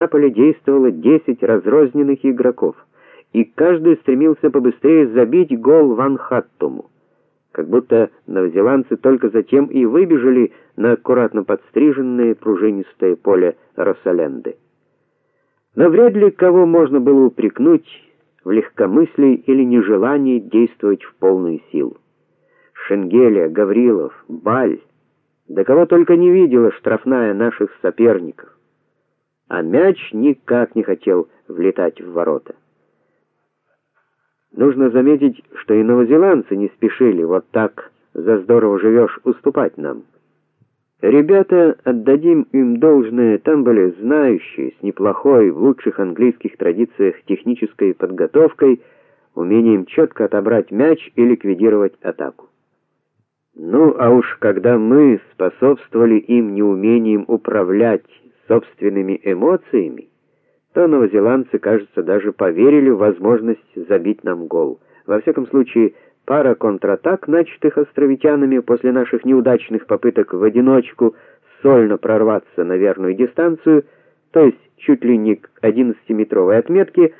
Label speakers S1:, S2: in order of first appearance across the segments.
S1: На поле действовало 10 разрозненных игроков, и каждый стремился побыстрее забить гол Ван Хаттому. Как будто новозеландцы только затем и выбежали на аккуратно подстриженное пружинистое поле Росаленды. Но вряд ли кого можно было упрекнуть в легкомыслии или нежелании действовать в полную силу. Шенгеля, Гаврилов, Баль, да кого только не видела штрафная наших соперников. А мяч никак не хотел влетать в ворота. Нужно заметить, что и новозеландцы не спешили вот так за здорово живешь уступать нам. Ребята, отдадим им должное, там были знающие, с неплохой, в лучших английских традициях технической подготовкой, умением четко отобрать мяч и ликвидировать атаку. Ну, а уж когда мы способствовали им неумением управлять собственными эмоциями, то новозеландцы, кажется, даже поверили в возможность забить нам гол. Во всяком случае, Пара контратак, начатых островитянами после наших неудачных попыток в одиночку сольно прорваться на верную дистанцию, то есть чуть ли не к 11-метровой отметке,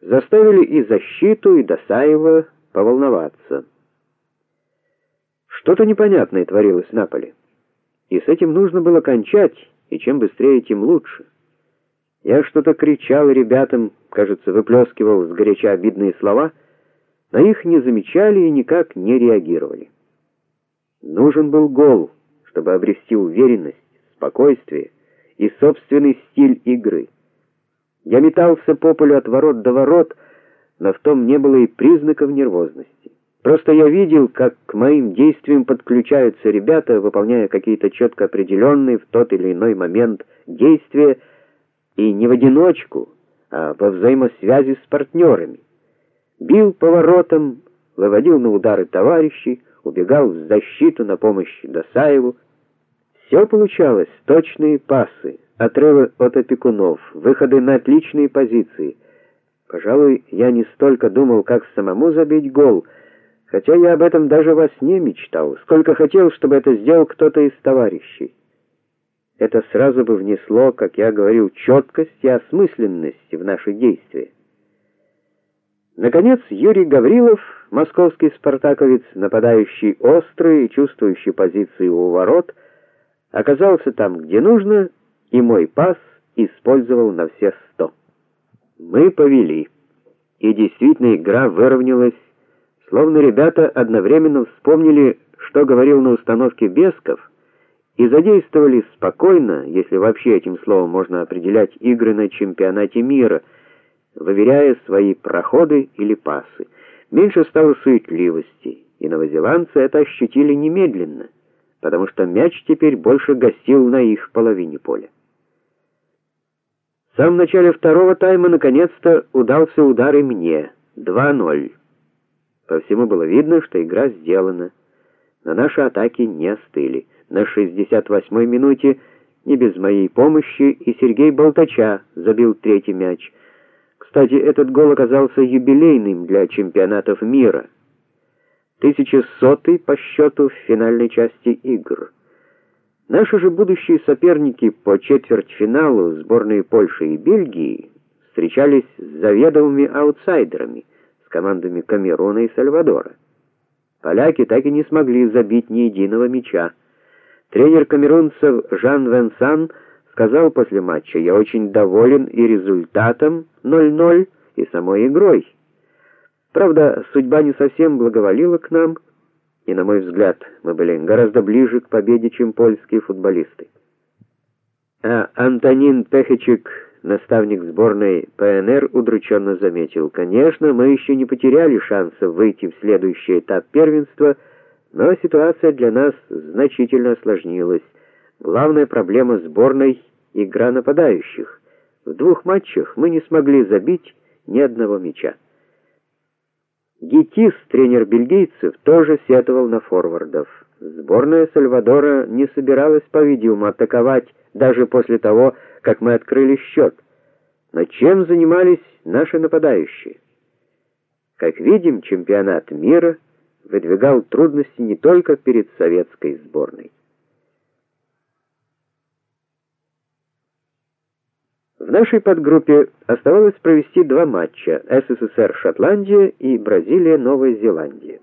S1: заставили и защиту, и Досаева поволноваться. Что-то непонятное творилось на поле. И с этим нужно было кончать, и чем быстрее, тем лучше. Я что-то кричал ребятам, кажется, выплескивал горяча обидные слова — но их не замечали и никак не реагировали. Нужен был гол, чтобы обрести уверенность, спокойствие и собственный стиль игры. Я метался по полю от ворот до ворот, но в том не было и признаков нервозности. Просто я видел, как к моим действиям подключаются ребята, выполняя какие-то четко определенные в тот или иной момент действия, и не в одиночку, а во взаимосвязи с партнерами бил поворотом, выводил на удары товарищей, убегал в защиту на помощь Досаеву. Все получалось: точные пасы, отрывы от опекунов, выходы на отличные позиции. Пожалуй, я не столько думал, как самому забить гол, хотя я об этом даже во сне мечтал, сколько хотел, чтобы это сделал кто-то из товарищей. Это сразу бы внесло, как я говорил, четкость и осмысленность в наши действия. Наконец, Юрий Гаврилов, московский спартаковец, нападающий острый и чувствующий позиции у ворот, оказался там, где нужно, и мой пас использовал на все сто. Мы повели. И действительно игра выровнялась, словно ребята одновременно вспомнили, что говорил на установке Бесков, и задействовали спокойно, если вообще этим словом можно определять игры на чемпионате мира – выверяя свои проходы или пасы. Меньше стало суетливости, и новозеландцы это ощутили немедленно, потому что мяч теперь больше гостил на их половине поля. В самом начале второго тайма наконец-то удался удар и мне 2:0. По всему было видно, что игра сделана. Но наши атаки не остыли. На 68-й минуте не без моей помощи и Сергей Болтача забил третий мяч. Кстати, этот гол оказался юбилейным для чемпионатов мира. 1100-й по счету в финальной части игр. Наши же будущие соперники по четвертьфиналу, сборные Польши и Бельгии, встречались с заведомыми аутсайдерами, командами Камеруна и Сальвадора. Поляки так и не смогли забить ни единого мяча. Тренер камерунцев Жан Венсан сказал после матча: "Я очень доволен и результатом 0:0, и самой игрой. Правда, судьба не совсем благоволила к нам, и на мой взгляд, мы были гораздо ближе к победе, чем польские футболисты. А Антонин Пехичек, наставник сборной ПНР, удрученно заметил: "Конечно, мы еще не потеряли шанса выйти в следующий этап первенства, но ситуация для нас значительно осложнилась. Главная проблема сборной игра нападающих. В двух матчах мы не смогли забить ни одного мяча. Гитис, тренер бельгийцев, тоже сетовал на форвардов. Сборная Сальвадора не собиралась, по-видимому, атаковать даже после того, как мы открыли счет. Но чем занимались наши нападающие? Как видим, чемпионат мира выдвигал трудности не только перед советской сборной. В нашей подгруппе оставалось провести два матча: СССР-Шотландия и Бразилия-Новая Зеландия.